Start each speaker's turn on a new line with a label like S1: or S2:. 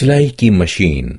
S1: سلائی کی مشین۔